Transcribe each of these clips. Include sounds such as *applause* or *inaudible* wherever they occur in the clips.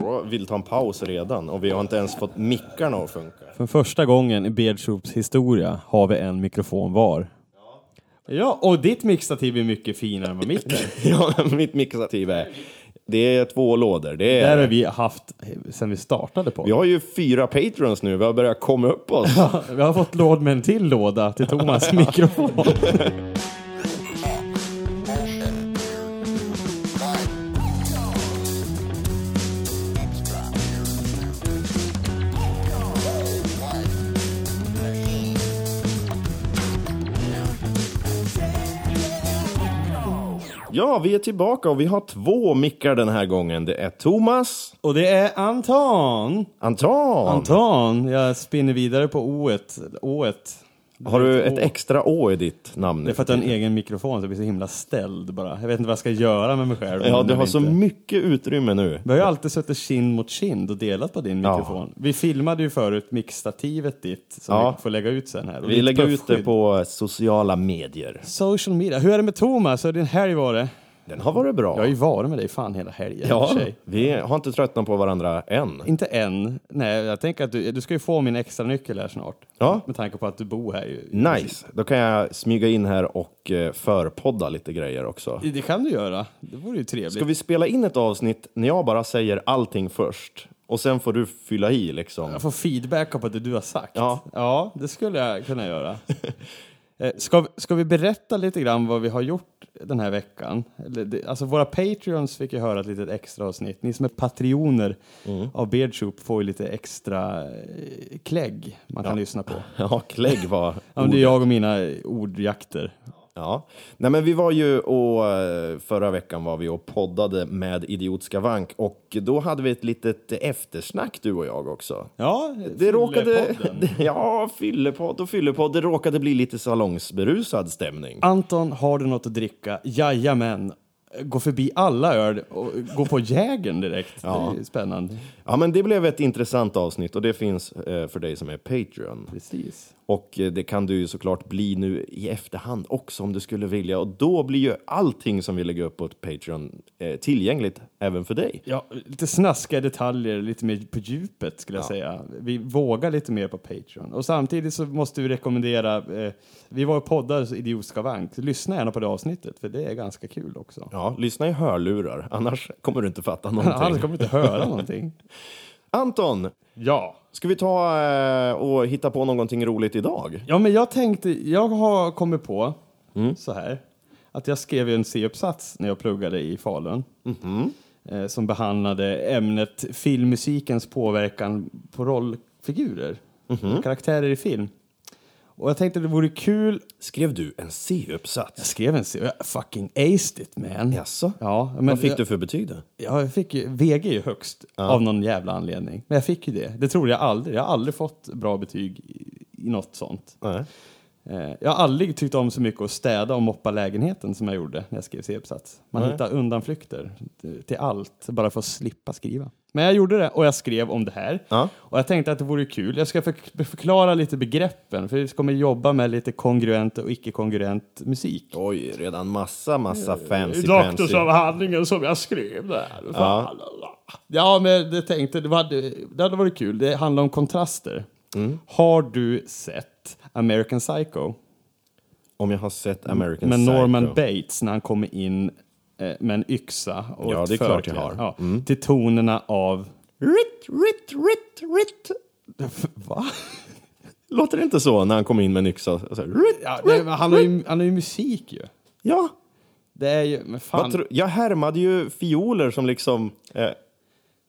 Jag vill ta en paus redan och vi har inte ens fått mickarna att funka. För första gången i Beardsoups historia har vi en mikrofon var. Ja, och ditt mixtativ är mycket finare än vad mitt är. *laughs* Ja, mitt mixativ är... Det är två lådor. Det Det här har är, vi haft sen vi startade på. vi har ju fyra patrons nu, vi har börjat komma upp oss. *laughs* Vi har fått låd med en till låda till Thomas *laughs* mikrofon. Ja, vi är tillbaka och vi har två mickar den här gången. Det är Thomas, Och det är Anton. Anton. Anton, jag spinner vidare på O-et. O-et. Har du ett extra å i ditt namn? Det är för att jag har en egen mikrofon så jag blir så himla ställd bara. Jag vet inte vad jag ska göra med mig själv. Ja, du har inte. så mycket utrymme nu. Vi har ju alltid suttit kind mot kind och delat på din Ja. mikrofon. Vi filmade ju förut mixstativet ditt som Ja. vi får lägga ut sen här. Och Vi lägger ut det puffskydd. på sociala medier. Social media. Hur är det med Thomas? Hur har din helg varit? Den har varit bra. Jag har ju varit med dig fan hela helgen. Ja, vi har inte tröttnat på varandra än. Inte än. Nej, jag tänker att du, du ska ju få min extra nyckel här snart. Ja. Med tanke på att du bor här ju. Nice, då kan jag smyga in här och eh, förpodda lite grejer också. Det kan du göra. Det vore ju trevligt. Ska vi spela in ett avsnitt när jag bara säger allting först och sen får du fylla i liksom? Jag får feedback på det du har sagt. Ja. ja det skulle jag kunna göra. *laughs* Eh, Ska, vi- ska vi berätta lite grann vad vi har gjort den här veckan? Alltså våra Patreons fick ju höra ett litet extra avsnitt. Ni som är patrioner Mm. av Beardsoup får ju lite extra eh, klägg man kan lyssna på. *laughs* Ja, klägg var Ja, det är jag och mina ordjakter. Ja. Nej, men vi var ju och eh, förra veckan var vi och poddade med Idiotskavank och då hade vi ett litet eftersnack du och jag också. Ja, Det råkade, *laughs* ja, fyllepodd och fyllepodd, det råkade bli lite salongsberusad stämning. Anton, har du något att dricka? Jajamän. Gå förbi alla öl och gå på Jägern direkt. Ja. Det är spännande. Ja, men det blev ett intressant avsnitt och det finns eh, för dig som är Patreon. Precis. Och eh, det kan du ju såklart bli nu i efterhand också om du skulle vilja. Och då blir ju allting som vi lägger upp på Patreon eh, tillgängligt även för dig. Ja, lite snaskiga detaljer, lite mer på djupet skulle jag säga. Vi vågar lite mer på Patreon. Och samtidigt så måste vi rekommendera, eh, vi var poddade hos Idiotskavank, lyssna gärna på det avsnittet för det är ganska kul också. Ja, lyssna i hörlurar, annars kommer du inte fatta *laughs* Annars någonting. kommer du inte höra någonting. *laughs* Anton, Ja. ska vi ta eh, och hitta på någonting roligt idag? Ja, men jag tänkte, jag har kommit på så här, att jag skrev en C-uppsats när jag pluggade i Falun. Eh, som behandlade ämnet filmmusikens påverkan på rollfigurer, karaktärer i film. Och jag tänkte det vore kul, Skrev du en jag C-uppsats? skrev en C, jag fucking aced it man. Jaså? Ja, men Vad fick jag, du för betyg då? Ja, jag fick ju, VG är ju högst av någon jävla anledning. Men jag fick ju det. Det trodde jag aldrig. Jag har aldrig fått bra betyg i, i något sånt. Nej. Eh, Jag har aldrig tyckt om så mycket att städa och moppa lägenheten som jag gjorde när jag skrev C-uppsats. Man Nej. hittar undanflykter till- allt, bara för att slippa skriva. Men jag gjorde det och jag skrev om det här. Ja. Och jag tänkte att det vore kul. Jag ska förk- förklara lite begreppen, för vi kommer jobba med lite kongruent och icke-kongruent musik. Oj, redan massa, massa fancy fancy. Doktorsavhandlingen som jag skrev där. Ja. Ja, men det tänkte, det hade, det hade varit kul. Det handlar om kontraster. Har du sett American Psycho? Om jag har sett American med Psycho. Norman Bates när han kommer in eh, med en yxa och Ja, ett det är klart jag har. Ja, Till tonerna av... Ritt, ritt, ritt, ritt. *laughs* Va? Låter det inte så när han kommer in med en yxa? Så här, ritt, Ja, det, han, har ju, han har ju musik ju. ja. Det är ju... Men fan. Tro, jag härmade ju fioler som liksom... Eh,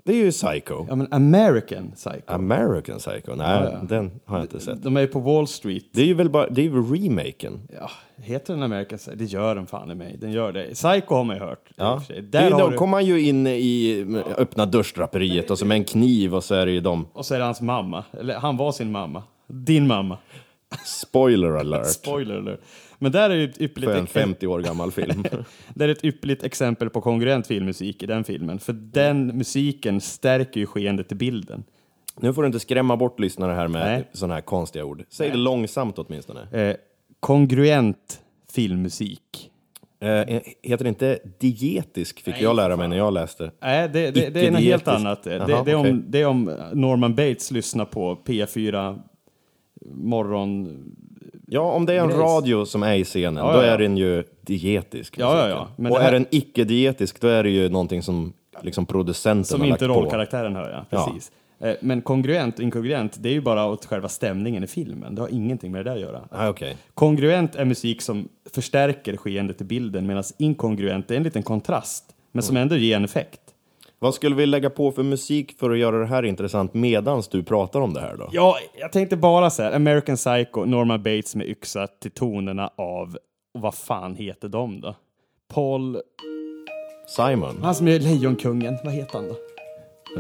det är ju Psycho. Ja, men American Psycho. American Psycho? Nej, Ja, ja. den har jag inte sett. De är ju på Wall Street. Det är ju väl bara, det är ju remaken. Ja, heter den American Psycho? Det gör den fan i mig. Den gör det. Psycho har man ju hört. Ja. Där då du, kommer han ju in i öppna dörrsdraperiet och så med en kniv och så är det ju de. och så är det hans mamma. Eller han var sin mamma. Din mamma. Spoiler alert. *laughs* Spoiler alert. Men där är ett ypperligt, För en 50 år gammal film. *laughs* det är ett ypperligt exempel på kongruent filmmusik i den filmen. För den musiken stärker ju skeendet i bilden. nu får du inte skrämma bort lyssnare här med Nej. sådana här konstiga ord. Säg det långsamt åtminstone. Eh, kongruent filmmusik. Eh, heter det inte dietisk, fick jag lära mig när jag läste. Nej, det, det, det är något helt annat. Det, Jaha, det, är om, det är om Norman Bates lyssnar på P4 morgon... Ja, om det är en Grejs. radio som är i scenen, Ja, då ja, ja. är den ju dietisk. Ja, ja, musiken. ja. Men Och här- är den icke-dietisk, då är det ju någonting som liksom producenten Som har inte lagt på. rollkaraktären hör, ja. Precis. Eh, Men kongruent och inkongruent, det är ju bara åt själva stämningen i filmen. Det har ingenting med det där att göra. Ah, okej. Kongruent är musik som förstärker skeendet i bilden medan inkongruent är en liten kontrast, men som ändå ger en effekt. Vad skulle vi lägga på för musik för att göra det här intressant medans du pratar om det här då? Ja, jag tänkte bara så här, American Psycho, Norman Bates med yxa till tonerna av, vad fan heter de då? Paul, Simon? han som är Lejonkungen, vad heter han då?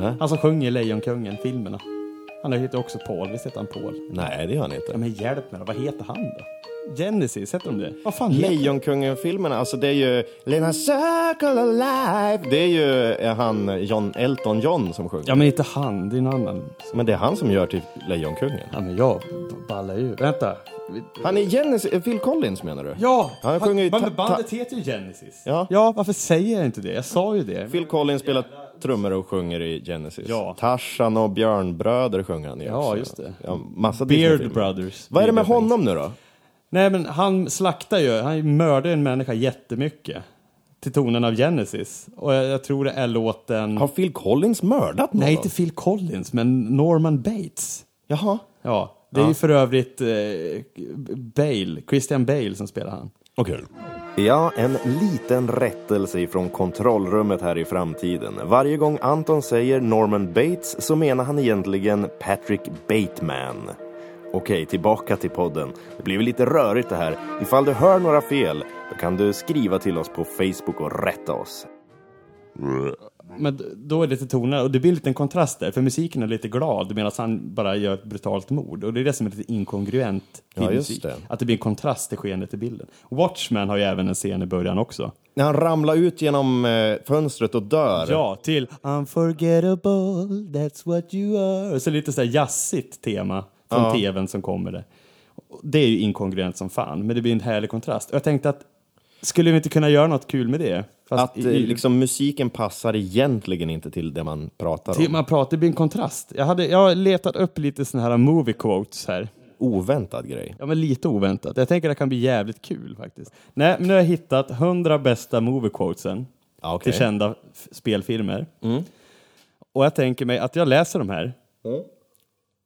Äh? Han som sjunger Lejonkungen, filmerna. Han heter också Paul, visst heter han Paul? Nej, det gör han Ja, inte. men hjälp mig då, vad heter han då? Genesis, heter de det? Vad fan Lejonkungen-filmerna, alltså det är ju Lena Circle Alive. Det är ju är han John Elton John som sjunger. Ja, men inte han, det är någon annan. Men det är han som gör till Lejonkungen. Ja, men jag ballar ju. Vänta. Han är Genesis, eh, Phil Collins menar du? Ja! Han sjunger ju men bandet heter ju Genesis. Ja. ja, varför säger jag inte det? Jag sa ju det. Phil Collins spelar trummor och sjunger i Genesis. Ja. Tarzan och Björnbröder sjunger han i Ja, också. just det. Ja, massa Beard. Brothers. Vad är det med honom nu då? Nej, men han slaktar ju, han mördar en människa jättemycket. Till tonen av Genesis. Och jag, jag tror det är låten... Har Phil Collins mördat någon? Nej, inte Phil Collins, men Norman Bates. Jaha. Ja, det är ju för övrigt eh, Bale, Christian Bale som spelar han. Okej. Ja, en liten rättelse ifrån kontrollrummet här i framtiden. Varje gång Anton säger Norman Bates så menar han egentligen Patrick Bateman. Okej, tillbaka till podden. Det väl lite rörigt det här. Ifall du hör några fel, då kan du skriva till oss på Facebook och rätta oss. Men då är det lite toner och det blir en liten kontrast där, för musiken är lite glad medan han bara gör ett brutalt mord. Och det är det som är lite inkongruent Ja, just filmmusik. det. Att det blir en kontrast i skeendet i bilden. Watchmen har ju även en scen i början också. När han ramlar ut genom eh, fönstret och dör. Ja, till Unforgettable, that's what you are. Och så lite så här jazzigt tema från Ja. tvn som kommer. Och Det är ju inkongruent som fan, men det blir en härlig kontrast. Och jag tänkte att, skulle vi inte kunna göra något kul med det? Fast Att i- eh, i- liksom, musiken passar egentligen inte till det man pratar till, om. man pratar, det blir en kontrast. Jag, hade, jag har letat upp lite såna här movie quotes här. Oväntad grej. Ja, men lite oväntat. Jag tänker att det kan bli jävligt kul faktiskt. Nej, men nu har jag hittat 100 bästa movie quotesen Ja, okej. till kända spelfilmer. Och jag tänker mig att jag läser de här.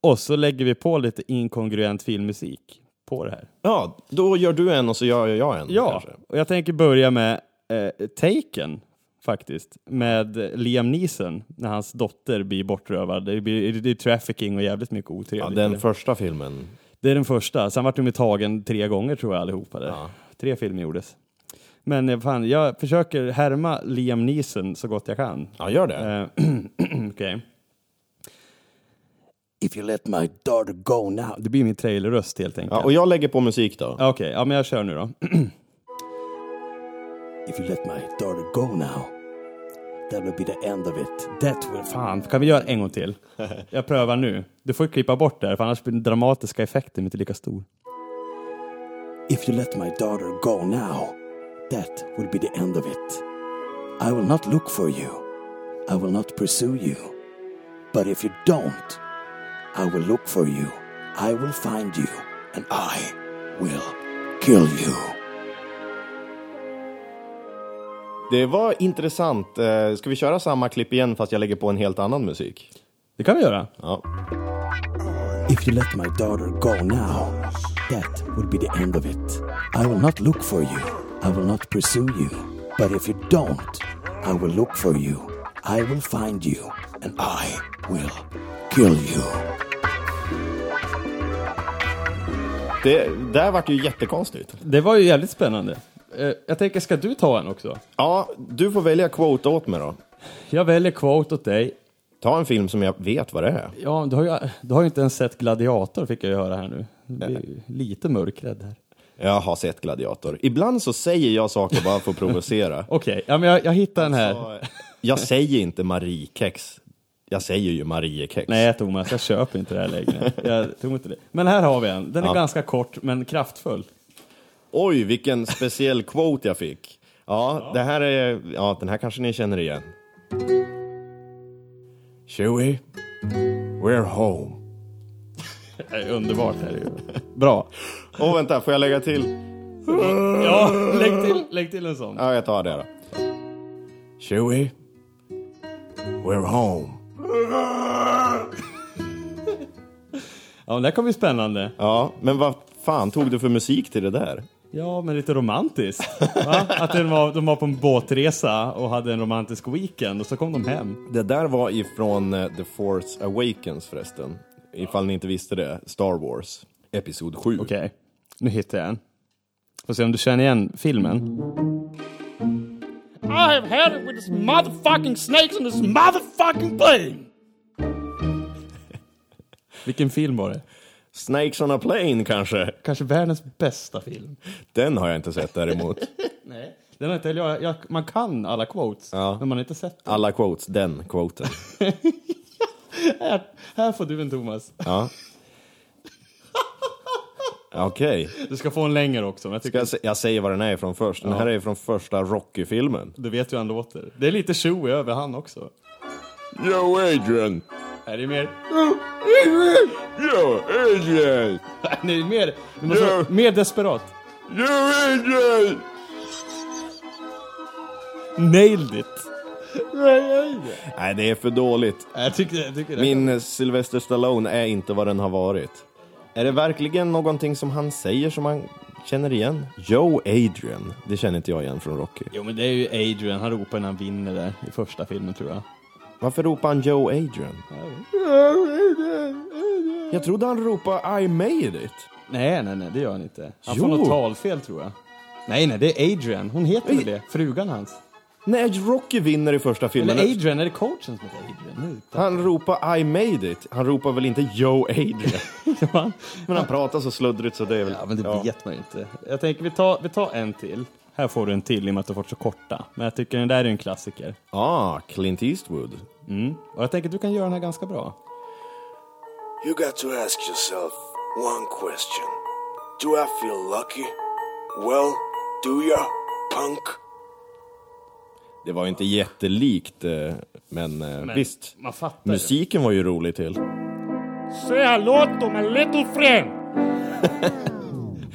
Och så lägger vi på lite inkongruent filmmusik på det här. Ja, då gör du en och så gör jag en. Ja, kanske. och jag tänker börja med eh, Taken faktiskt. Med Liam Neeson när hans dotter blir bortrövad. Det, blir, det är trafficking och jävligt mycket ja, otrevligt. den första filmen. Det är den första. Sen vart de ju tagen tre gånger tror jag allihopa. Där. Ja. Tre filmer gjordes. Men eh, fan, jag försöker härma Liam Neeson så gott jag kan. Ja, gör det. Eh, *clears throat* Okej. If you let my daughter go now. Det blir min trailerröst helt enkelt. Ja, och jag lägger på musik då. Okej, ja, men jag kör nu då. *clears throat* If you let my daughter go now, that will be the end of it. That will... Fan, kan vi göra en gång till? *laughs* Jag prövar nu. Du får ju klippa bort det här, för annars blir den dramatiska effekten inte lika stor. If you let my daughter go now, that will be the end of it. I will not look for you. I will not pursue you. But if you don't, I will look for you. I will find you. And I will kill you. Det var intressant. Eh, Ska vi köra samma klipp igen fast jag lägger på en helt annan musik? Det kan vi göra. Ja. If you let my daughter go now, that will be the end of it. I will not look for you. I will not pursue you. But if you don't, I will look for you. I will find you. And I will kill you. Det där vart ju jättekonstigt. Det var ju jävligt spännande. Eh, Jag tänker, ska du ta en också? Ja, du får välja quote åt mig då. Jag väljer quote åt dig. Ta en film som jag vet vad det är. Ja, du har ju, du har ju inte ens sett Gladiator fick jag ju höra här nu. Lite mörkrädd här. Jag har sett Gladiator. Ibland så säger jag saker bara för att provocera. *laughs* Okej, ja, men jag, jag hittar den här. Så, jag säger inte Mariekex. Jag säger ju Mariekex. Nej Thomas, jag köper inte det här längre. Jag tror inte det. Men här har vi en. Den är Ja. ganska kort men kraftfull. Oj, vilken speciell quote jag fick. Ja, det här är, ja, den här kanske ni känner igen. Chewie, we're home. Det är underbart här ju. Bra. Åh, vänta, får jag lägga till? Ja, lägg till, lägg till en sån. Ja, jag tar det då. Chewie, we're home. Ja, det här kommer bli spännande. Ja, men vad fan tog du för musik till det där? Ja, men lite romantiskt. Va? Att de var, de var på en båtresa och hade en romantisk weekend och så kom de hem. Det där var ifrån eh, The Force Awakens förresten. Ifall ni inte visste det. Star Wars. Episod 7. Okej, nu hittar jag en. Får se om du känner igen filmen. I have had it with this motherfucking snakes on this motherfucking plane. Vilken film var det? Snakes on a plane kanske? Kanske världens bästa film. Den har jag inte sett däremot. *laughs* Nej. Den har inte, jag, jag, man kan alla quotes, Ja. men man har inte sett den. Alla quotes, den quoten. *laughs* Här, här får du en Thomas. Ja. Okej. Du ska få en längre också. Men jag Ska tycker, jag, sä- jag säger vad den är ifrån först. Den här är från första Rocky-filmen. du vet hur han låter. Det är lite showy över han också. Yo Adrian! Är det mer? Yo Adrian! *laughs* Nej, mer, du måste Ja. vara mer desperat. Yo Adrian! Nailed it. Nej, det är för dåligt. Jag tycker, jag tycker det. Min Sylvester Stallone är inte vad den har varit. Är det verkligen någonting som han säger som man känner igen? Joe Adrian. Det känner inte jag igen från Rocky. Jo men det är ju Adrian, han ropar när han vinner där i första filmen tror jag. Varför ropar han Joe Adrian? Jag trodde han ropade I made it. Nej, nej, nej, det gör han inte. Han Jo. får något talfel tror jag. Nej, nej, det är Adrian. Hon heter väl det? Frugan hans. När Rocky vinner i första filmen. Eller Adrian, är det coachen som heter Adrian? Tack. Han ropar I made it. Han ropar väl inte Joe Adrian? *laughs* Ja, Men han pratar så sluddrigt så det är väl... Ja, men det vet man ju inte. Jag tänker vi tar, vi tar en till. Här får du en till i och med att du har fått så korta. Men jag tycker den där är en klassiker. Ah, Clint Eastwood. Mm. Och jag tänker att du kan göra den här ganska bra. You got to ask yourself one question. Do I feel lucky? Well, do ya, punk? Det var inte jättelikt, eh, men, eh, Men visst. Man fattar ju. Musiken var ju rolig till. Say hello to my little friend. *laughs*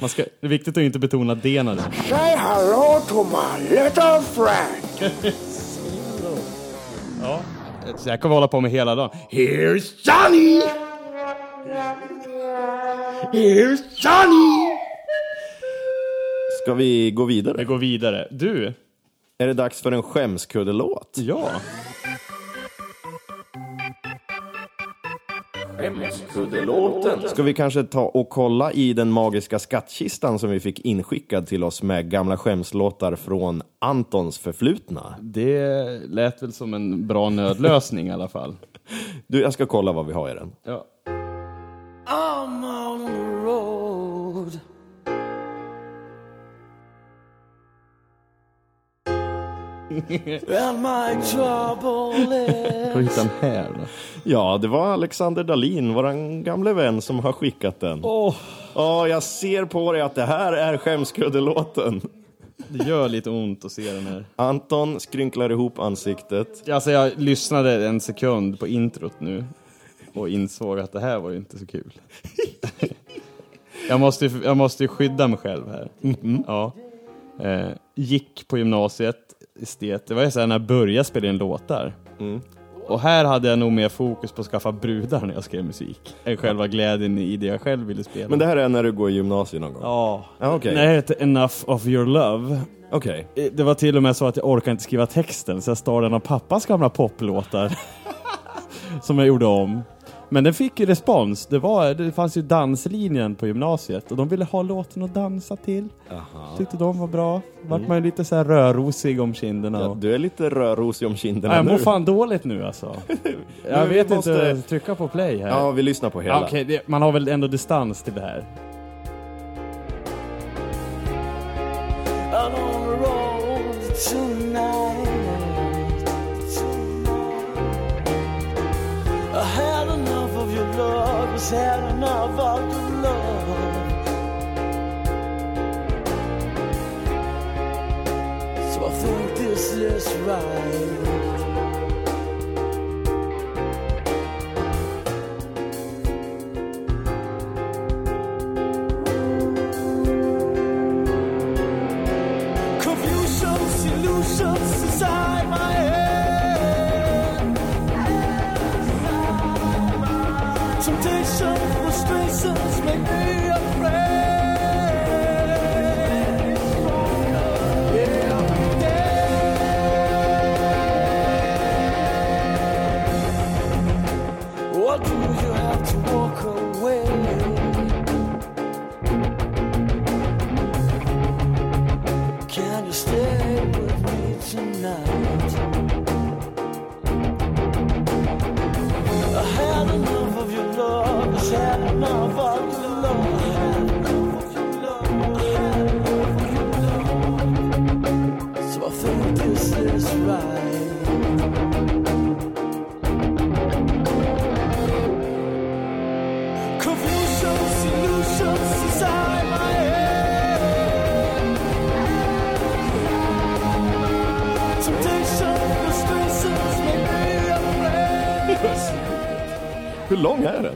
Man ska, det är viktigt att inte betona det när det Say hello to my little friend. *laughs* Så jag kan hålla på med hela dagen. Here's Johnny. Here's Johnny. Ska vi gå Vi vidare? går vidare. Du, Är det dags för en skämskuddelåt? ja. Ska vi kanske ta och kolla i den magiska skattkistan som vi fick inskickad till oss med gamla skämslåtar från Antons förflutna? Det lät väl som en bra nödlösning i alla fall. Du, jag ska kolla vad vi har i den. Ja. And my trouble is Får hitta den här då. Ja, det var Alexander Dalin, våran gamle vän, som har skickat den. Åh, Ja, jag ser på dig att det här är skämskuddelåten. det gör lite ont att se den här. Anton skrynklar ihop ansiktet. Alltså jag lyssnade en sekund på introt nu och insåg att det här var ju inte så kul. *laughs* jag, måste, ju- jag måste ju skydda mig själv här. Ja. Eh, gick på gymnasiet, estet. Det var ju så här när jag började spela in låtar. Och här hade jag nog mer fokus på att skaffa brudar när jag skrev musik. Än själva glädjen i det jag själv ville spela. Men det här är när du går i gymnasiet någon gång? Ja. Ja, okej. När det hette Enough of your love. Okej. Eh, Det var till och med så att jag orkade inte skriva texten så jag stal en av pappas gamla poplåtar. *laughs* som jag gjorde om. Men den fick ju respons. Det, var, det fanns ju danslinjen på gymnasiet och de ville ha låten att dansa till. Tyckte de var bra. Vart man ju lite så här rörrosig om kinderna. Ja, och... du är lite rörrosig om kinderna jag mår fan dåligt nu alltså. *laughs* jag vet måste- inte, trycka på play här. Ja, vi lyssnar på hela. Ja, Okej, det- man har väl ändå distans till det här. I'm on the road tonight. Love, was had enough of your love. So I think this is right? Hur lång är den?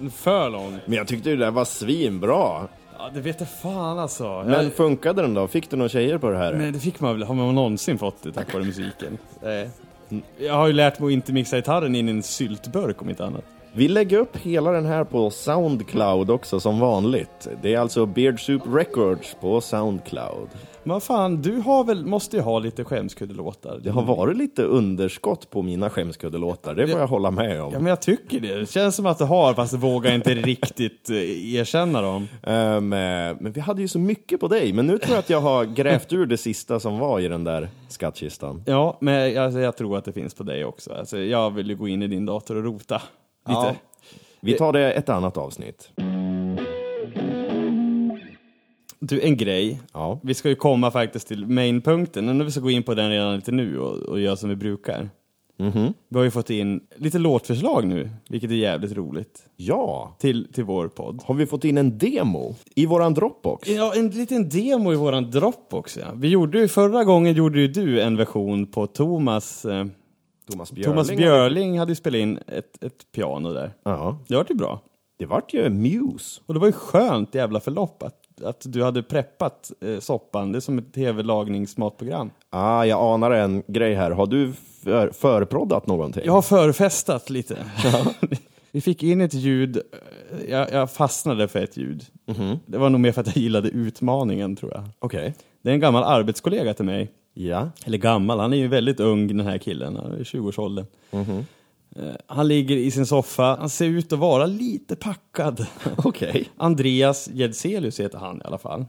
*laughs* För lång. Men jag tyckte det där var svinbra. Ja, det vet jag fan alltså. Men jag, funkade den då? Fick du några tjejer på det här? nej, det fick man väl. Har man någonsin fått det tack vare musiken? Nej. Jag har ju lärt mig att inte mixa gitarren in i en syltburk om inte annat. Vi lägger upp hela den här på Soundcloud också som vanligt. Det är alltså Beard Soup Records på Soundcloud. Men fan, du har väl, måste ju ha lite skämskuddelåtar? Det har varit lite underskott på mina skämskuddelåtar, det får jag hålla med om. Ja, men jag tycker det. Det känns som att du har, fast du vågar inte riktigt eh, erkänna dem. Eh, men vi hade ju så mycket på dig, men nu tror jag att jag har grävt ur det sista som var i den där skattkistan. Ja, men alltså, jag tror att det finns på dig också. Alltså, jag vill ju gå in i din dator och rota. Ja. Vi tar det ett annat avsnitt. Du, en grej. Ja. Vi ska ju komma faktiskt till mainpunkten, men vi ska gå in på den redan lite nu och, och göra som vi brukar. Vi har ju fått in lite låtförslag nu, vilket är jävligt roligt, Ja, till, till vår podd. har vi fått in en demo i våran Dropbox? Ja, en liten demo i våran Dropbox. Ja. Vi gjorde ju, förra gången gjorde ju du en version på Thomas, eh, Thomas Björling. Thomas Björling hade ju spelat in ett, ett piano där. Ja, Det vart ju bra. det vart ju Muse. Och det var ju skönt jävla förlopp att, att du hade preppat eh, soppan. Det är som ett tv-lagningsmatprogram. Ah, jag anar en grej här. Har du för, förproddat någonting? Jag har förfestat lite. *laughs* Vi fick in ett ljud, eh, jag, jag fastnade för ett ljud. Det var nog mer för att jag gillade utmaningen tror jag. Okej. Det är en gammal arbetskollega till mig. Ja. Eller gammal, han är ju väldigt ung den här killen, han är i 20-årsåldern. Eh, Han ligger i sin soffa, han ser ut att vara lite packad. *laughs* Okej. Andreas Jedselius heter han i alla fall.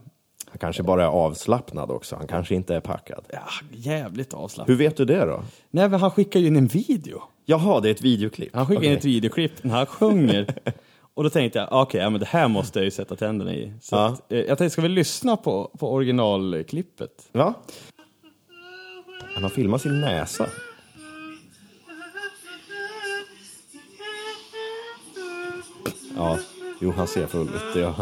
Han kanske bara är avslappnad också. Han kanske inte är packad. Ja, jävligt avslappnad. Hur vet du det då? Nej, men han skickar ju in en video. Jaha, det är ett videoklipp. Han skickar in Okej. ett videoklipp när han sjunger. *laughs* Och då tänkte jag, okej, ja, men det här måste jag ju sätta tänderna i. Så Ja. att, eh, jag tänkte, ska vi lyssna på, på originalklippet? Va? Han har filmat sin näsa. Ja, jo han ser full ut. Ja.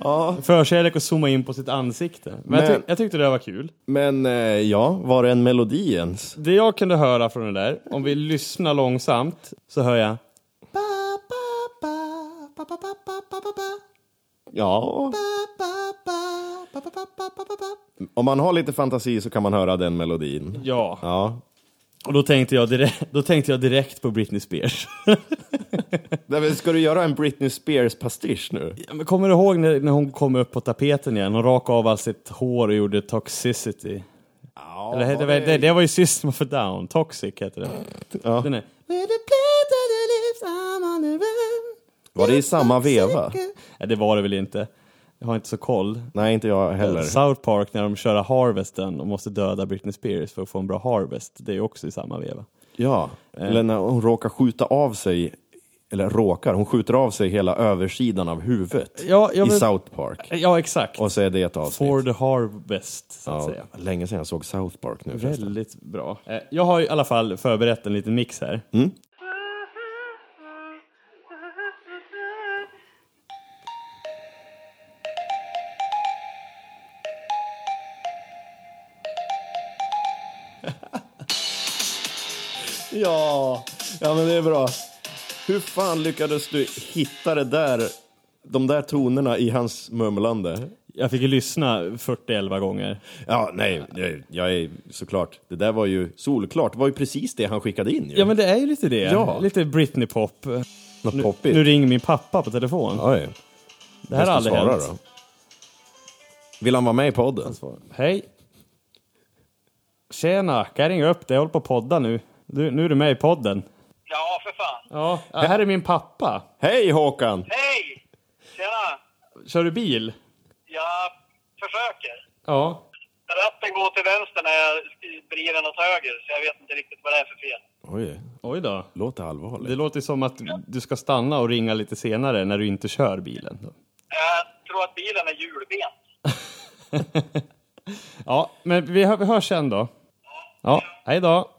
ja, Förkärlek att zooma in på sitt ansikte. Men, Jag, Men- tyck, jag tyckte det var kul. men eh, ja, var det en melodi ens? Det jag kunde höra från det där, om vi lyssnar långsamt, så hör jag... Ja. Om man har lite fantasi så kan man höra den melodin. Ja, Ja. och då tänkte jag direkt, då tänkte jag direkt på Britney Spears. *laughs* Nej, Ska du göra en Britney Spears-pastisch nu? Ja, men kommer du ihåg när, när hon kom upp på tapeten igen? Hon rakade av allt sitt hår och gjorde Toxicity. Ja, Eller, det, det, det, det var ju System of a Down, Toxic heter det. Ja. Den är... Var det i samma veva? Ja, det var det väl inte. Jag har inte så koll. Nej, inte jag heller. South Park när de kör Harvesten och måste döda Britney Spears för att få en bra Harvest. Det är också i samma veva. Ja, eller när hon råkar skjuta av sig, eller råkar, hon skjuter av sig hela översidan av huvudet Ja, i South Park. Ja, exakt. Och så är det ett avsnitt. For the Harvest, så att ja, säga. länge sedan jag såg South Park nu förresten. Väldigt bra. Eh, Jag har i alla fall förberett en liten mix här. Ja, ja men det är bra. Hur fan lyckades du hitta det där, de där tonerna i hans mumlande? Jag fick ju lyssna 41 gånger. Ja, nej, jag- jag är såklart. Det där var ju solklart. Det var ju precis det han skickade in ju. Ja men det är ju lite det. Ja. Lite Britney-pop. Något Nu, poppigt. nu ringer min pappa på telefon. Oj. det här har aldrig svara hänt. Då. Vill han vara med i podden? Hej. Tjena, kan jag ringa upp dig? Jag håller på att podda nu. Du, nu är du med i podden. Ja, för fan. Ja, här är min pappa. Hej Håkan! Hej! Tjena! Kör du bil? Jag försöker. Ja. Ratten går till vänster när jag vrider den åt höger, så jag vet inte riktigt vad det är för fel. Oj, Oj då. låter allvarligt. Det låter som att du ska stanna och ringa lite senare när du inte kör bilen. Jag tror att bilen är hjulbent. *laughs* Ja, men vi, hör, vi hörs sen då. Ja, hej då.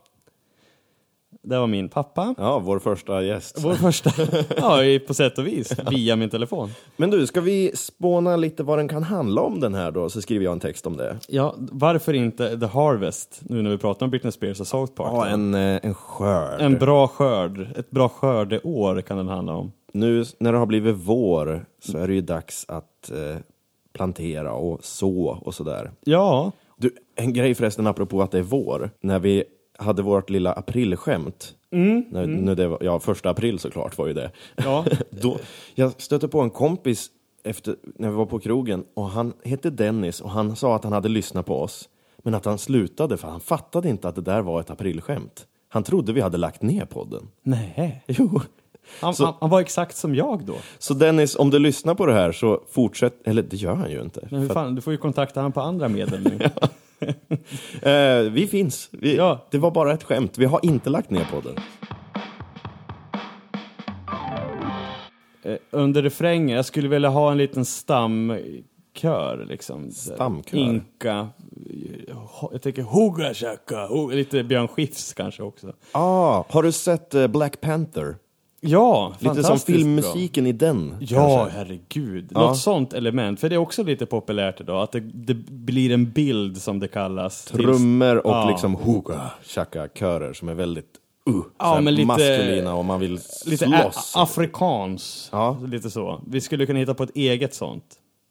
Det var min pappa. Ja, vår första gäst. Vår första. Ja, på sätt och vis. Via min telefon. Men du, ska vi spåna lite vad den kan handla om den här då? Så skriver jag en text om det. Ja, varför inte The Harvest? Nu när vi pratar om Britney Spears och South Park. Ja, en, eh, en skörd. En bra skörd. Ett bra skördeår kan den handla om. Nu när det har blivit vår så är det ju dags att eh, plantera och så och sådär. Ja. Du, en grej förresten apropå att det är vår. När vi hade vårt lilla aprilskämt. När, när det var, ja, första april såklart var ju det. Ja. *laughs* Då, jag stötte på en kompis efter, när vi var på krogen och han hette Dennis och han sa att han hade lyssnat på oss. Men att han slutade för han fattade inte att det där var ett aprilskämt. Han trodde vi hade lagt ner podden. Nej. *laughs* Jo. Han, Så- han, han var exakt som jag då. Så Dennis, om du lyssnar på det här så fortsätt, eller det gör han ju inte. Men hur fan, du får ju kontakta honom på andra medel nu. *laughs* att, *laughs* eh, vi finns. Vi, Ja. Det var bara ett skämt. Vi har inte lagt ner podden. Eh, Under refrängen, jag skulle vilja ha en liten stamkör liksom. Stamkör? Inka. Jag tänker Hugga Shaka. Hugga- Lite Björn Skifs kanske också. Ah, har du sett eh, Black Panther? Ja, Lite som fantastiskt bra. filmmusiken i den. Ja, kanske. herregud. Ja. Något sånt element. För det är också lite populärt idag. Att det, det blir en bild som det kallas. till- Trummor och Ja. liksom hugga shaka körer som är väldigt uh, så här men lite- maskulina och man vill Lite slåss. a- afrikans. Ja. Lite så. Vi skulle kunna hitta på ett eget sånt.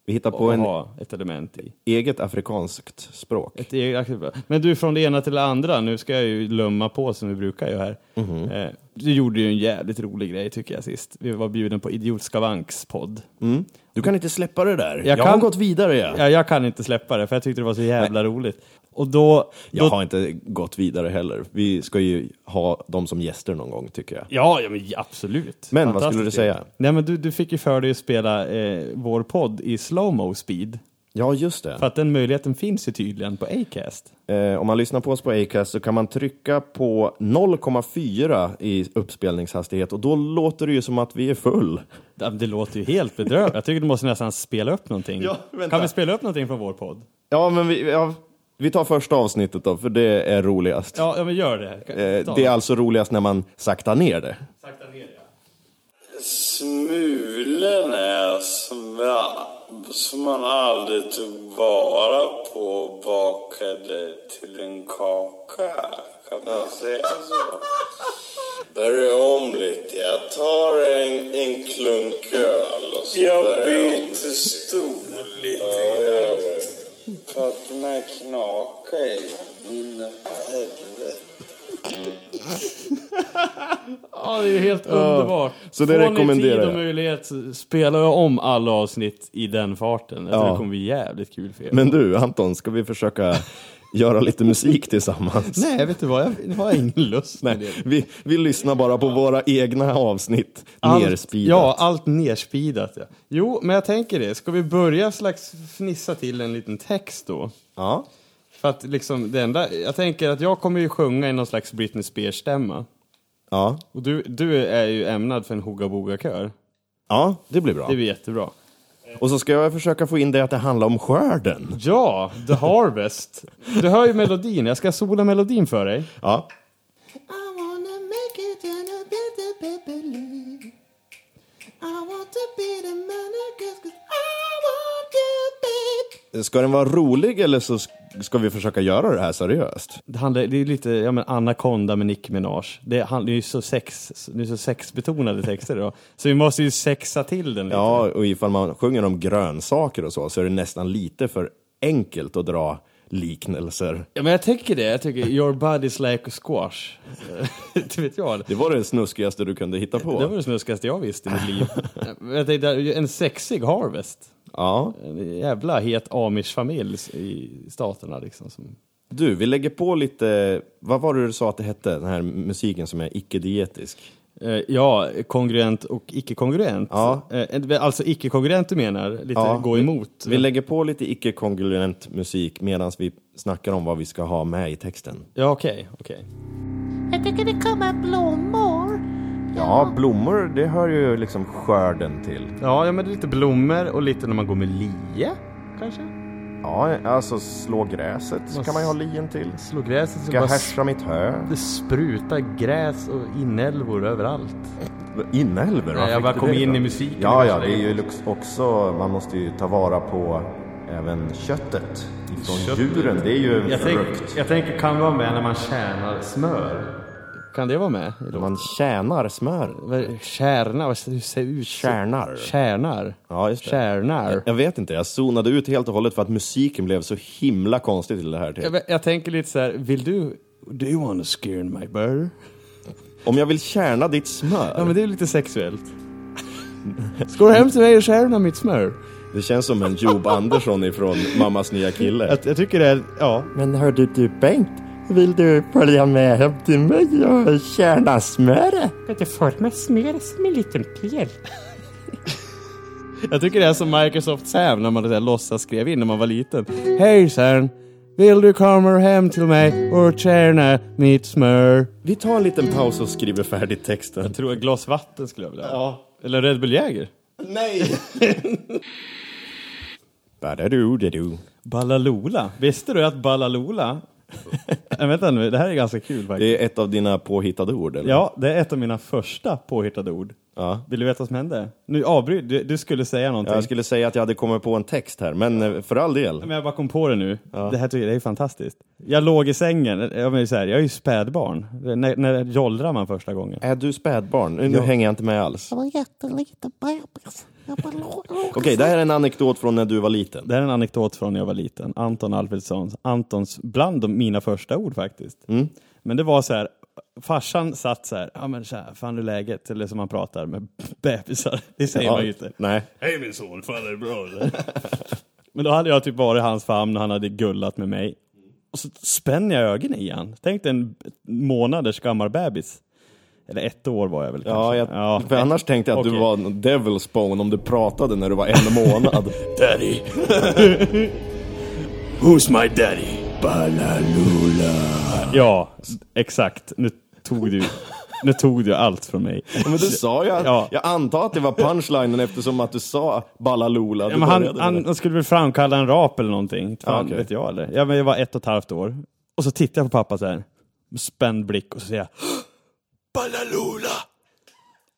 Vi hittar på och en ha ett element i. eget afrikanskt språk. Ett eget, men du, från det ena till det andra. Nu ska jag ju lumma på som vi brukar ju här. Mhm. Eh, du gjorde ju en jävligt rolig grej tycker jag sist. Vi var bjuden på Idiotskavanks podd. Mm. Du kan inte släppa det där. Jag, Jag har kan- gått vidare. Ja. Ja, jag kan inte släppa det för jag tyckte det var så jävla roligt. Och då... Jag då har inte gått vidare heller. Vi ska ju ha dem som gäster någon gång tycker jag. Ja, ja men absolut. Men vad skulle du säga? Nej men du, du fick ju för dig att spela eh, vår podd i slow-mo speed. Ja, just det. För att den möjligheten finns ju tydligen på Acast. Eh, om man lyssnar på oss på Acast så kan man trycka på 0,4 i uppspelningshastighet och då låter det ju som att vi är full. Det, det låter ju helt bedrövligt. Jag tycker du måste nästan spela upp någonting. Ja, kan vi spela upp någonting från vår podd? Ja, men vi, ja, vi tar första avsnittet då, för det är roligast. Ja, men gör det. Eh, det är alltså roligast när man saktar ner det. Sakta ner ja. Smulen är svabb som man aldrig tog vara på bakade till en kaka. Kan man säga så? Börja om lite. Jag tar en, en klunk öl och så Jag byter stol lite. Ja, gör det. För att den här knaka i mina helvete. Ja, det är ju helt underbart. så det Får ni rekommenderar tid jag. och möjlighet jag om alla avsnitt i den farten. Jag Ja. det kommer bli jävligt kul för er. Men du, Anton, ska vi försöka göra lite musik tillsammans? *laughs* Nej, vet du vad? Jag, har ingen lust med Nej, det. vi, vi lyssnar bara på våra egna avsnitt, Allt, nerspeedat. Ja, allt nerspeedat. Ja. Jo, men jag tänker det. Ska vi börja slags fnissa till en liten text då? ja. För att liksom det enda, jag tänker att jag kommer ju sjunga i någon slags Britney Spears-stämma. Ja. Och du, du är ju ämnad för en Hooga Booga-kör. ja, det blir bra. Det blir jättebra. Och så ska jag försöka få in det att det handlar om skörden. Ja, The Harvest. Du hör ju melodin. Jag ska sola melodin för dig. Ja. Ska den vara rolig eller så ska vi försöka göra det här seriöst? Det, handlar, det är lite, ja men Anaconda med Nicki Minaj. Det, han, det är ju så, sex, det är så sexbetonade texter då. Så vi måste ju sexa till den lite. Ja, och ifall man sjunger om grönsaker och så, så är det nästan lite för enkelt att dra liknelser. Ja men jag tycker det, jag tycker your body's like a squash. *laughs* det vet jag. Det var det snuskigaste du kunde hitta på. Det var det snuskigaste jag visste i mitt liv. *laughs* jag tänkte, en sexig harvest. Ja. En jävla het amish-familj i staterna liksom. Som... Du, vi lägger på lite, vad var det du sa att det hette, den här musiken som är icke-dietisk? Eh, ja, kongruent och icke-kongruent. Ja. Eh, alltså icke-kongruent du menar, lite Ja, gå emot. Vi lägger på lite icke-kongruent musik medan vi snackar om vad vi ska ha med i texten. Ja, okej, okej. Jag tycker det kommer blommor. Ja, blommor, det hör ju liksom skörden till. Ja, ja, men det är lite blommor och lite när man går med lie, kanske? Ja, alltså slå gräset kan man ju ha lien till. Slå gräset så Ska bara härsa mitt hö. det sprutar gräs och inälvor överallt. Inälvor? Ja, jag bara kom in i musiken. Ja, ja, det är ju också, man måste ju ta vara på även köttet ifrån Köttet. djuren. Det är ju en jag, frukt. tänk, jag tänker, kan vara med när man tjänar smör? Kan det vara med? Man tjänar smör. Vad- Kärna, vad hur ser det ut? Kärnar. Kärnar. Ja, just det. Kärnar. Jag vet inte, jag zonade ut helt och hållet för att musiken blev så himla konstig till det här. Till. Jag, jag tänker lite så här, vill du... Do you wanna scare my bird? Om jag vill kärna ditt smör. Ja men det är lite sexuellt. Ska du hem till mig och kärna mitt smör? Det känns som en Job Andersson ifrån Mammas nya kille. Jag, jag tycker det är, ja. Men hörde du Bengt, vill du följa med hem till mig och kärna smöret? Du formar smör som en liten pil. Jag tycker det är som Microsoft Sam när man låtsas skrev in när man var liten. Hej sen, vill du komma hem till mig och kärna mitt smör? Vi tar en liten paus och skriver färdigt texten. Jag tror ett glas vatten skulle jag vilja ha. Ja. Eller Red Bull Jäger. Nej! *laughs* Badadu-dadu. Ballalola. Visste du att Ballalola... *laughs* äh, vänta nu, det här är ganska kul faktiskt. Det är ett av dina påhittade ord, eller? Ja, det är ett av mina första påhittade ord. Ja. Vill du veta vad som hände? Nu avbryt, du, du skulle säga någonting. Jag skulle säga att jag hade kommit på en text här, men eh, för all del. Men jag bara kom på det nu. Det här tycker jag det är fantastiskt. Jag låg i sängen, jag, menar så här, jag är ju spädbarn. När, när jollrar man första gången? Är du spädbarn? Nu hänger jag inte med alls. Jag var jätteliten bebis. Okej, det här är en anekdot från när du var liten. Det här är en anekdot från när jag var liten. Anton Alfredsson. Antons, bland de, mina första ord faktiskt. Men det var så här, farsan satt så här, ja men så här, fan hur är läget? Eller som man pratar med bebisar. *laughs* Det säger man ju inte. Nej. Hej min son, fan är det bra eller? *laughs* Men då hade jag typ varit i hans famn och han hade gullat med mig. Och så spänner jag ögonen i han. Tänk dig en månaders gammal bebis. Eller ett år var jag väl Ja, kanske. jag, för annars tänkte jag att du Okej. var en devil spawn om du pratade när du var en månad. *laughs* Daddy. *laughs* Who's my daddy? Balalula. Ja, exakt. Nu tog du, nu tog du allt från mig. Ja, men du sa ju att, Ja. jag antar att det var punchlinen eftersom att du sa Ballaloola. Ja, Du men han, han, han skulle väl framkalla en rap eller någonting. Fan, Ja, okej. vet jag eller? Ja, men jag var ett och ett halvt år. Och så tittar jag på pappa så här. Med spänd blick och så säger jag Balalula!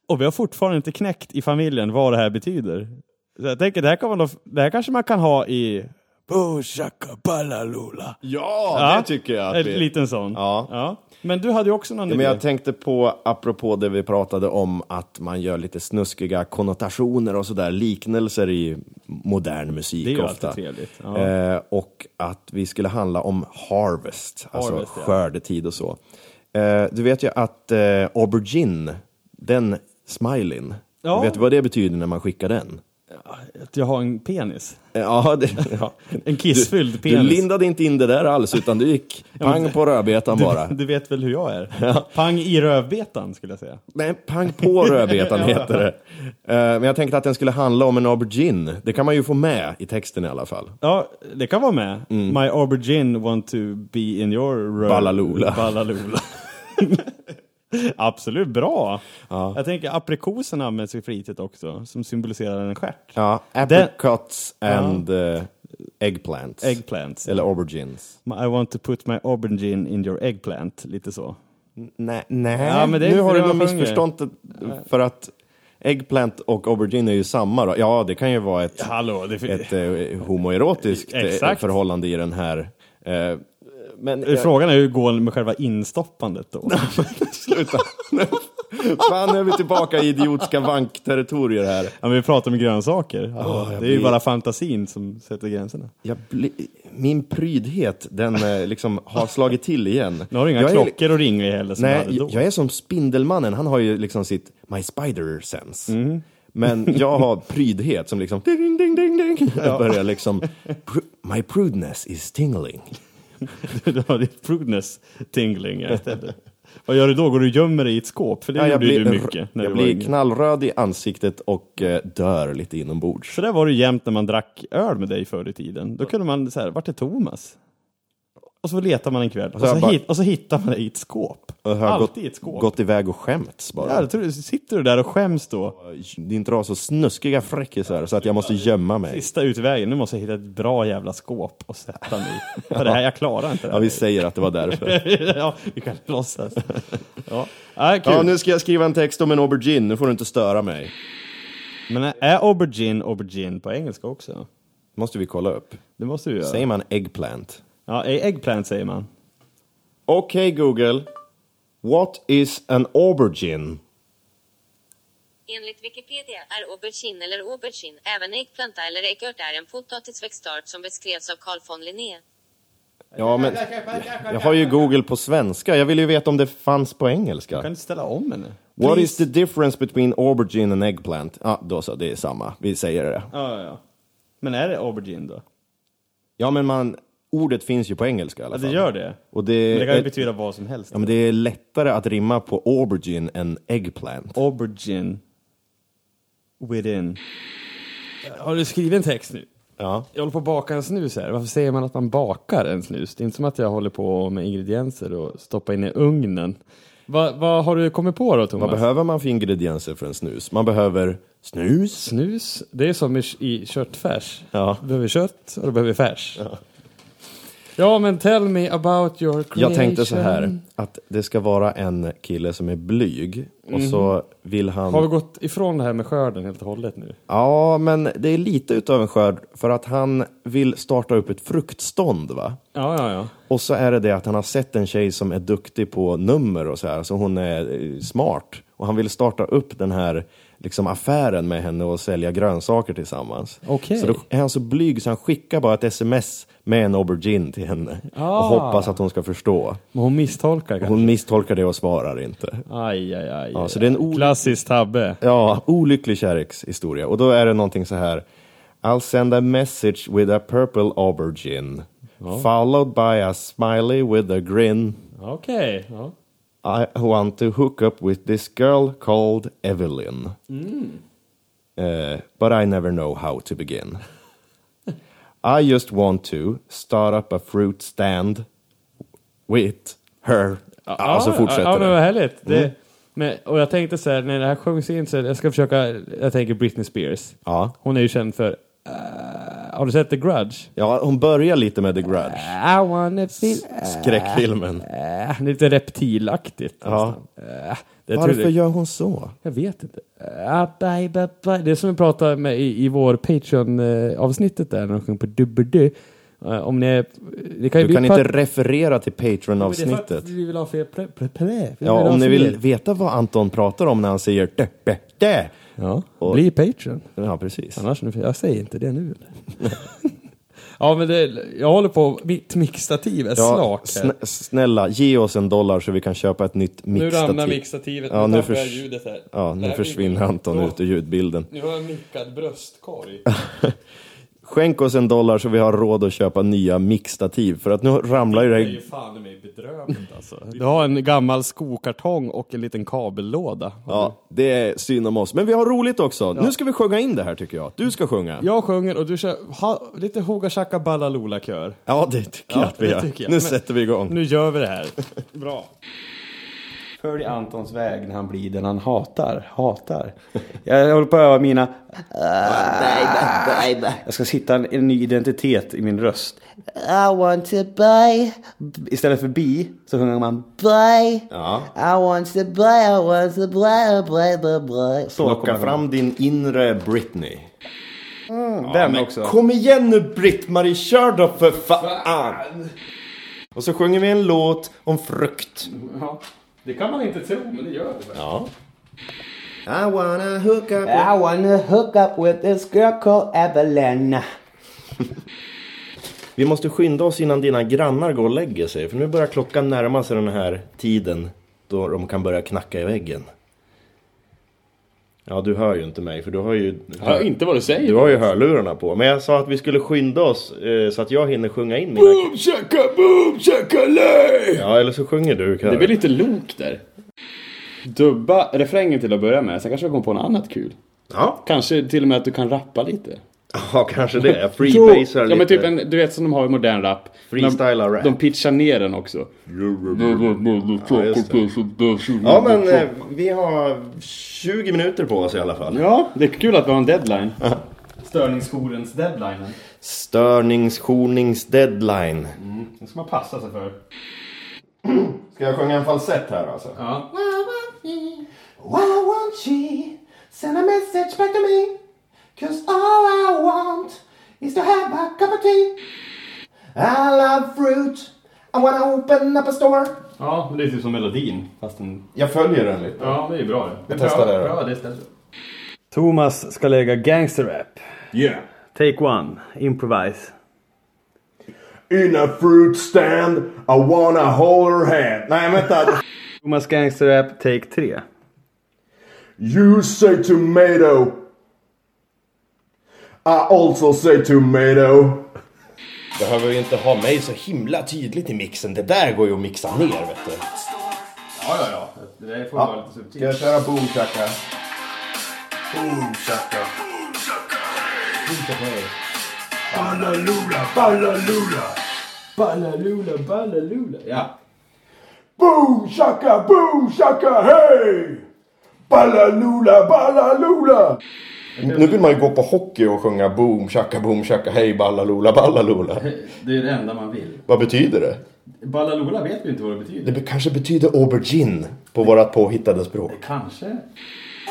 Och vi har fortfarande inte knäckt i familjen vad det här betyder. Så jag tänker, det här, kan man då, det här kanske man kan ha i Boshaka Balalula. Ja, det tycker jag. Att En liten sån. Ja. Men du hade ju också någon Ja, men idé. jag tänkte på, apropå det vi pratade om, att man gör lite snuskiga konnotationer och sådär, liknelser i modern musik Det är ju ofta. alltid trevligt. Ja. Eh, och att vi skulle handla om harvest, alltså Harvest, ja. skördetid och så. Eh, du vet ju att eh, aubergine, den smileyn, Ja. vet du vad det betyder när man skickar den? Att jag har en penis. Eh, Ja, det, *laughs* ja. En kissfylld Du penis. lindade inte in det där alls, utan du gick pang på rödbetan bara. Du, vet väl hur jag är? Pang i rövbetan skulle jag säga. Nej, pang på rödbetan *laughs* heter det. Eh, men jag tänkte att den skulle handla om en aubergine. Det kan man ju få med i texten i alla fall. Ja, det kan vara med. My aubergine want to be in your röv... Ballaloola. *laughs* Absolut, bra. Jag tänker aprikoserna används ju flitigt också, som symboliserar en stjärt. Ja, apricots and eh, eggplants. Eggplants. Eller aubergines. I want to put my aubergine in your eggplant, lite så. Nej, nej. Ja, nu för har du missförstått det, för att eggplant och aubergine är ju samma då. Ja, det kan ju vara ett, Hallå, det ett eh, homoerotiskt eh, Exakt. förhållande i den här Eh, men Frågan är hur det går med själva instoppandet då? *laughs* sluta. Fan, är vi tillbaka i idiotiska vankterritorier här. Ja, men vi pratar om grönsaker. Åh, jag det är ju blir- bara fantasin som sätter gränserna. Jag bli, min prydhet, den eh, liksom har slagit till igen. Nu har du inga jag klockor att ringa i heller som Nej, då. jag är som Spindelmannen, han har ju liksom sitt My Spider Sense. Mm. Men jag har prydhet som liksom *laughs* ding, ding, ding, ding. Jag börjar liksom, "Pr- My prudness is tingling. *laughs* du har ditt prudness tingling istället. Vad gör du då? Går du och gömmer dig i ett skåp? För det Ja, gjorde blir, du mycket. När jag du blir yngre. knallröd i ansiktet och eh, dör lite inombords. Så där var det jämt när man drack öl med dig förr i tiden. Då kunde man säga, vart är Thomas? Och så letar man en kväll och så så, bara- hit, och så hittar man dig i ett skåp. Jag har Alltid gått, i ett skåp. gått iväg och skämts bara. Ja, tror, sitter du där och skäms då? Din drar så snuskiga fräckisar så att jag måste gömma mig. Sista utvägen, nu måste jag hitta ett bra jävla skåp och sätta mig i. *laughs* För det här, jag klarar inte det Ja, här. vi säger att det var därför. *laughs* ja, vi kan låtsas. Ja, ja kul. Ja, nu ska jag skriva en text om en aubergine, nu får du inte störa mig. Men är aubergine aubergine på engelska också? Måste vi kolla upp. Det måste du göra. Säger man eggplant? Ja, eggplant säger man. Okej Google. What is an aubergine? Enligt Wikipedia är aubergine eller aubergine även äggplanta eller äggört är en potatisväxtart som beskrevs av Carl von Linné. Ja, men jag har ju Google på svenska. Jag vill ju veta om det fanns på engelska. Jag kan inte ställa om henne. What is the difference between aubergine and eggplant? Ja, då så, det är samma. Vi säger det. Ja, ja, ja. Men är det aubergine då? Ja, men man, ordet finns ju på engelska i alla Ja, fall. det gör det. Och det, Men det kan ju betyda vad som helst. ja, men det är lättare att rimma på aubergine än eggplant. Aubergine. Within. Har du skrivit en text nu? Ja. Jag håller på att baka en snus här. Varför säger man att man bakar en snus? Det är inte som att jag håller på med ingredienser och stoppar in i ugnen. Vad vad har du kommit på då, Thomas? Vad behöver man för ingredienser för en snus? Man behöver snus. Snus, det är som i, i köttfärs. Ja. Du behöver kött och du behöver färs. Ja. Men tell me about your creation. Jag tänkte så här, att det ska vara en kille som är blyg och så vill han... Har vi gått ifrån det här med skörden helt och hållet nu? Ja, men det är lite utav en skörd för att han vill starta upp ett fruktstånd va? Ja, ja, ja. Och så är det det att han har sett en tjej som är duktig på nummer och så här, så hon är eh, smart. Och han vill starta upp den här liksom affären med henne och sälja grönsaker tillsammans. Okej. Så då är han så blyg så han skickar bara ett sms med en aubergine till henne. Ah. Och hoppas att hon ska förstå. Men hon misstolkar kanske? Hon misstolkar det och svarar inte. Aj, aj, aj. Ja, så det är en Klassisk tabbe. Ja, olycklig kärlekshistoria. Och då är det någonting så här. I'll send a message with a purple aubergine. Followed by a smiley with a grin. Okej. Ja. I want to hook up with this girl called Evelyn. Uh, but I never know how to begin. I just want to start up a fruit stand with her. Ja, så fortsätter ja, men vad härligt. Det, Mm. men, och jag tänkte så här, när det här sjungs in så jag ska försöka, jag tänker Britney Spears. Ja. Hon är ju känd för, eh, har du sett The Grudge? ja, hon börjar lite med The Grudge. I wanna feel... Skräckfilmen. Äh, lite reptilaktigt. Ja. Äh, Varför jag, gör hon så? jag vet inte. Äh, bye, bye, bye. Det är som vi pratade med i, i vår Patreon-avsnittet där, när de sjöng på dubbel Om ni det kan ju Du kan inte referera till Patreon-avsnittet. Vi vill ha fler plä, plä, plä. Vi Ja, om ni vill veta vad Anton pratar om när han säger dö, dö, dö. Ja, Och- bli Patreon. Ja, precis. Annars, jag säger inte det nu. *laughs* ja, men det, jag håller på, mitt mixtativ är Ja, slak snälla, ge oss en dollar så vi kan köpa ett nytt Nu ramlar mixtativ. mixtativet, Ja, nu, jag förs- ljudet här. ja, nu försvinner Anton ut ur ljudbilden. Nu har jag en nickad bröstkorg. *laughs* Skänk oss en dollar så vi har råd att köpa nya mixtativ. För att nu ramlar ju det Det är ju här... fan i mig bedrövligt alltså. Du har en gammal skokartong och en liten kabellåda. Ja, det är synd om oss. Men vi har roligt också. Nu ska vi sjunga in det här tycker jag. Du ska sjunga. Jag sjunger och du kör ha, lite Hoga Chaka Balalola kör. Ja, det tycker Ja, jag att vi det gör. tycker jag. Nu Men- sätter vi igång. Nu gör vi det här. *laughs* Bra. Följ Antons väg när han blir den han hatar. Hatar. Jag håller på att öva mina... Jag ska hitta en, en ny identitet i min röst. I want to buy. Istället för bi så sjunger man buy. Ja. I want to buy, I want to buy, buy, buy, buy. Så Plocka fram din inre Britney. Den Men också. kom igen nu Britt-Marie, kör då för fan! Och så sjunger vi en låt om frukt. Ja. Det kan man inte tro, men det gör vi. Ja. I wanna hook up I wanna hook up with this girl called Evelyn. Vi måste skynda oss innan dina grannar går och lägger sig. För nu börjar klockan närma sig den här tiden då de kan börja knacka i väggen. Ja, du hör ju inte mig för du har ju... Jag hör inte vad du säger. Du har ju hörlurarna på. Men jag sa att vi skulle skynda oss eh, så att jag hinner sjunga in mina... Boom shaka boom shaka lay! Ja, eller så sjunger du. Karin. Det blir lite lok där. Dubba refrängen till att börja med, sen kanske jag kommer på något annat kul. Ja, Kanske till och med att du kan rappa lite. Ja kanske det. Jag freebasar lite. Ja men typ en, du vet som de har i modern rap. Freestylar de, rap. De pitchar ner den också. Ja. Ja, men eh, vi har 20 minuter på oss i alla fall. Ja, det är kul att vi har en deadline. *laughs* Störningsjourens deadline. Störningsjournings deadline. Det ska man passa sig för. *clears throat* Ska jag sjunga en falsett här alltså? Ja. Why won't she send a message back to me? Cause all I want is to have a cup of tea. I love fruit. I wanna open up a store. Ja, men det är typ som melodin. Fast en... Jag följer den lite. Ja, det är bra det. Jag testar det då. Pröva det. Thomas ska lägga gangsterrap. Yeah. Take one. Improvise. In a fruit stand, I wanna hold her hand. Nej, vänta. *laughs* Thomas gangsterrap, take tre. You say tomato. I also say tomato. Behöver ju inte ha mig så himla tydligt i mixen. Det där går ju att mixa ner, vet du. Ja, ja, ja. Det där får vara lite subtilt. Ska jag köra boom chaka? Boom chaka. Ballalula, ballalula. Ballalula, ballalula. Ja. Boom shaka boom shaka hey! Ballalula, ballalula. Nu vill man ju gå på hockey och sjunga boom chaka boom chaka hej ballalula ballalula. Det är det enda man vill. Vad betyder det? Ballalula vet vi inte vad det betyder. Det kanske betyder aubergine på vårat påhittade språk. Kanske.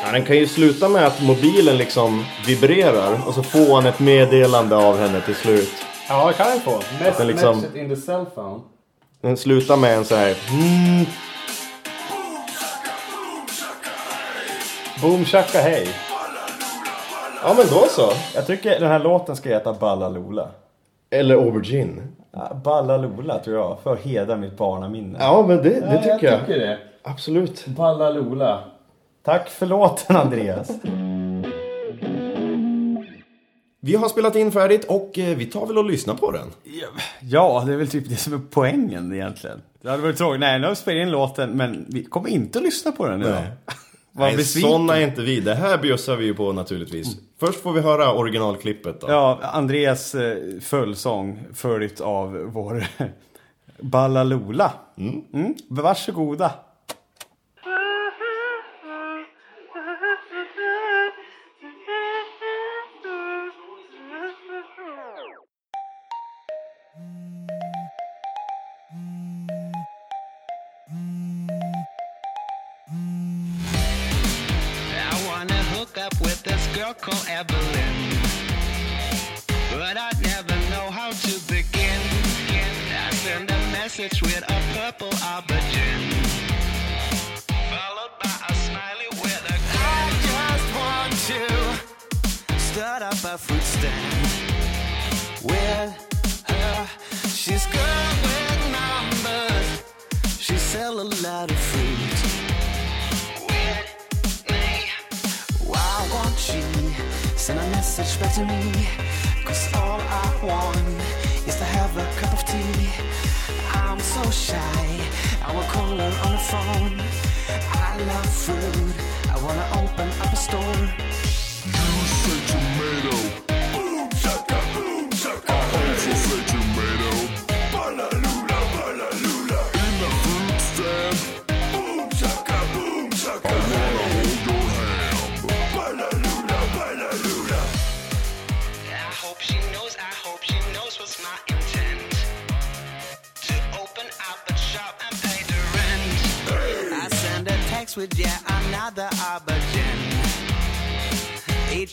Ja, den kan ju sluta med att mobilen liksom vibrerar och så får han ett meddelande av henne till slut. Ja, det kan jag få. Mess, Den liksom- Message in the cell phone. Den slutar med en så här. Mm, Boom shaka hej. Ja men då så. Jag tycker den här låten ska heta Ballalula. Eller aubergine. Ja, Ballalula tror jag, för att hedra mitt barnaminne. Ja men det, det tycker jag. jag tycker det. Absolut. Ballalula. Tack för låten Andreas. Vi har spelat in färdigt och eh, vi tar väl och lyssnar på den. Ja, det är väl typ det som är poängen egentligen. Det hade varit tråkigt. Nej, nu har vi spelat in låten, men vi kommer inte att lyssna på den idag. Nej. Såna är inte vi. Det här bjussar vi ju på naturligtvis. Först får vi höra originalklippet då. Ja, Andreas eh, följsång följt av vår *laughs* Ballalula. Mm. Mm. Varsågoda.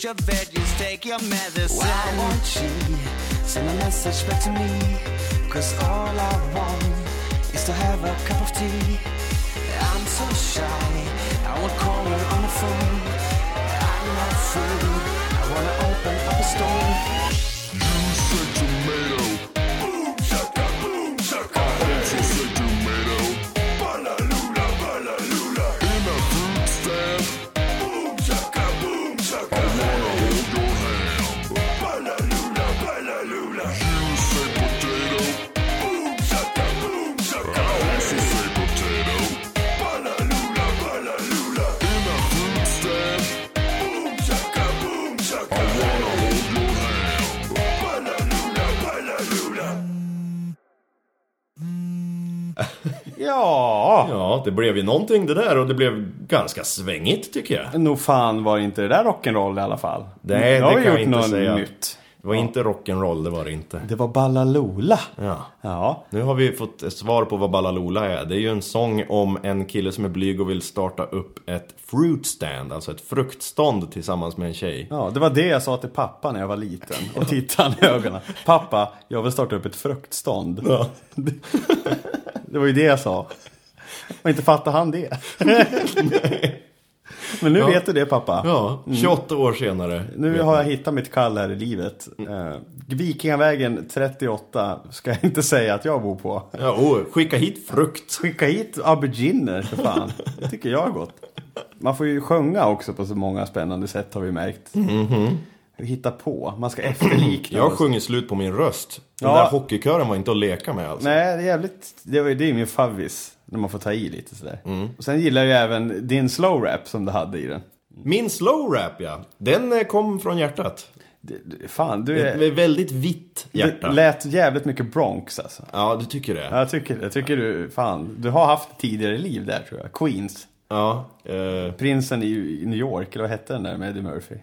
Your veggies, take your medicine. Why won't she send a message back to me? Cause all I want is to have a cup of tea. I'm so shy, I won't call her on the phone. I'm not free, I wanna open up a store. Ja, Ja, det blev ju någonting det där och det blev ganska svängigt tycker jag. nog fan var inte det där rock'n'roll i alla fall. Nej, har det vi kan jag gjort inte något säga. nytt. Det var inte rock'n'roll, det var det inte. Det var Ballaloola. Ja. Ja. Nu har vi fått svar på vad Ballaloola är. Det är ju en sång om en kille som är blyg och vill starta upp ett fruit stand, alltså ett fruktstånd tillsammans med en tjej. Ja, det var det jag sa till pappa när jag var liten och tittade han i ögonen. Pappa, jag vill starta upp ett fruktstånd. Ja. Det, *laughs* det var ju det jag sa. Och inte fattade han det. *laughs* Men nu Ja. vet du det pappa. Ja, 28 år senare. Nu har jag hittat mitt kall här i livet. Eh, Vikingavägen 38 ska jag inte säga att jag bor på. Ja, oh, skicka hit frukt. Skicka hit auberginer för fan. Det tycker jag är gott. Man får ju sjunga också på så många spännande sätt har vi märkt. Hitta på, man ska efterlikna. Jag sjunger slut på min röst. Den Ja. där hockeykören var inte att leka med alltså. Nej, det är jävligt, det, var, det är min favvis. När man får ta i lite sådär. Och sen gillar jag även din slow rap som du hade i den. Min slow rap ja, den eh, kom från hjärtat. Det, det, fan, du Det är... är väldigt vitt hjärta. Det lät jävligt mycket Bronx alltså. Ja, du tycker det? Ja, Jag tycker, jag tycker du, fan, du har haft ett tidigare liv där tror jag. Queens. Ja, eh, Prinsen i i New York, eller vad hette den där med Eddie Murphy?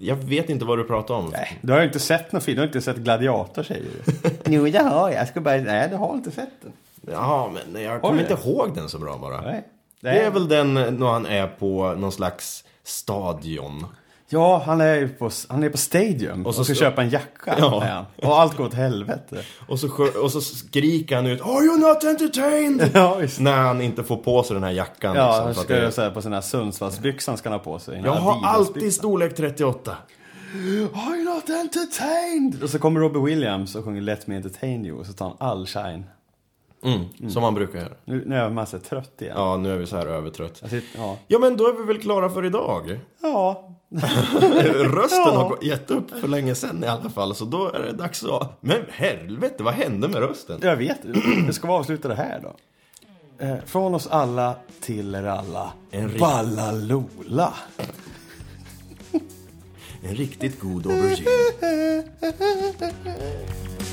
jag vet inte vad du pratar om. Nej, du har ju inte sett någon film, du har inte sett Gladiator säger du. *laughs* jo, det har jag. Jag ska bara, nej, du har inte sett den. Ja, men jag kommer inte ihåg den så bra bara. Nej. Det är väl den när han är på någon slags stadion. Ja, han är på, han är på Stadium och, så ska ska- köpa en jacka. Ja. Och allt går åt helvete. Och så, och så skriker han ut Are you not entertained? *laughs* Ja. När han inte får på sig den här jackan. Ja, liksom, han ska det- här på sina Sundsvallsbyxan ska han ha på sig. Jag har alltid storlek 38. Are you not entertained? Och så kommer Robbie Williams och sjunger Let me entertain you och så tar han all shine. Mm, Som man brukar göra. Nu, nu är jag massa trött igen. Ja, nu är vi så här övertrött. Sitter, ja. Ja, men då är vi väl klara för idag. ja. *laughs* Rösten Ja. har gett upp för länge sedan i alla fall, så då är det dags att... Men helvete, vad hände med rösten? Jag vet. Det ska vi avsluta det här då. Eh, från oss alla till er alla. En Ballalola. En riktigt god aubergine. *laughs*